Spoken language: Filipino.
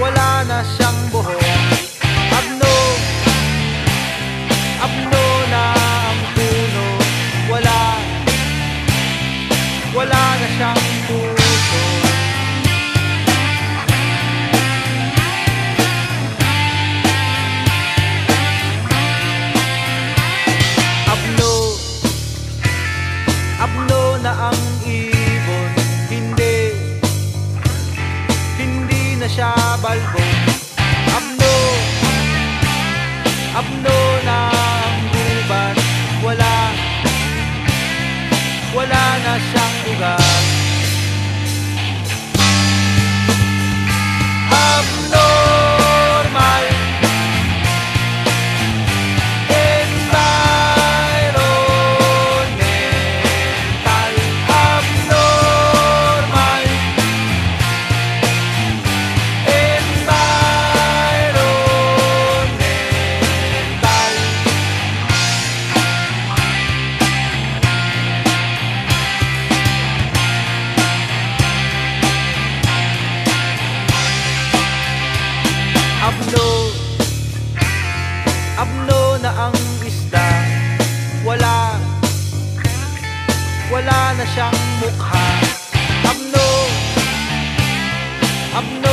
wala na siyang buhok. Abno, abno na ang puno. Wala, wala na siyang puso Abno, abno na ang iyo polvo. I'm no, I'm no. Abno. Abno na ang isda. Wala. Wala na siyang mukha. Abno. Abno.